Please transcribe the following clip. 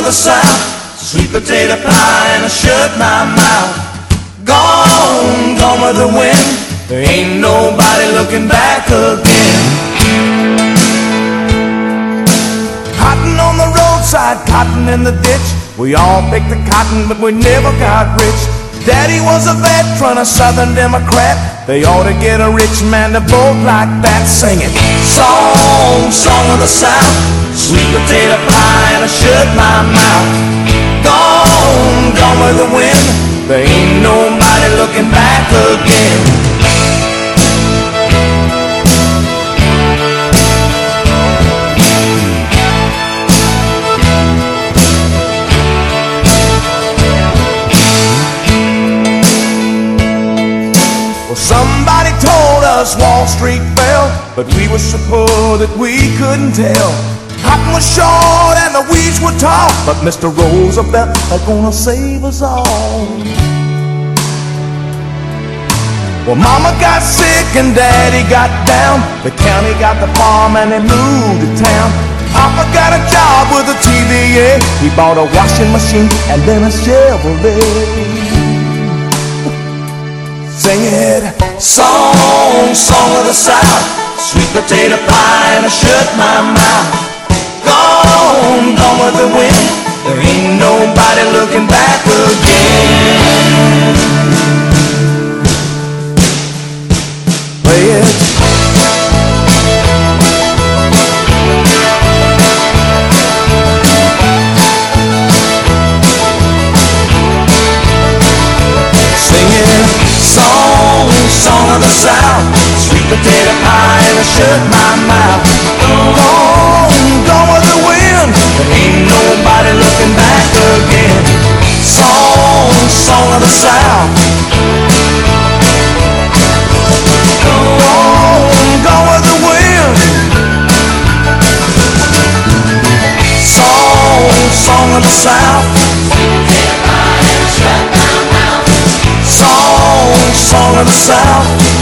the South, sweet potato pie, and I shut my mouth. Gone, gone with the wind. There ain't nobody looking back again. Cotton on the roadside, cotton in the ditch. We all picked the cotton, but we never got rich. Daddy was a veteran, a Southern Democrat. They ought to get a rich man to vote like that, singing song, song of the South, sweet potato pie, and I shut my mouth. Gone, gone with the wind. There ain't nobody looking back again. Well, somebody told us Wall Street fell, but we were so poor that we couldn't tell. Cotton was short and the weeds were tall, but Mr. Roosevelt are gonna save us all. Well, Mama got sick and Daddy got down. The county got the farm and they moved to town. Papa got a job with a TVA. He bought a washing machine and then a Chevrolet. Sing it. Song, song of the South. Sweet potato pie, and I shut my mouth. Gone, gone with the wind. There ain't nobody looking back again. Play it. Singing song, song of the South, sweet potato pie, and I shut of the South. Gone, gone with the wind. Song, song of the South. Song, song of the South.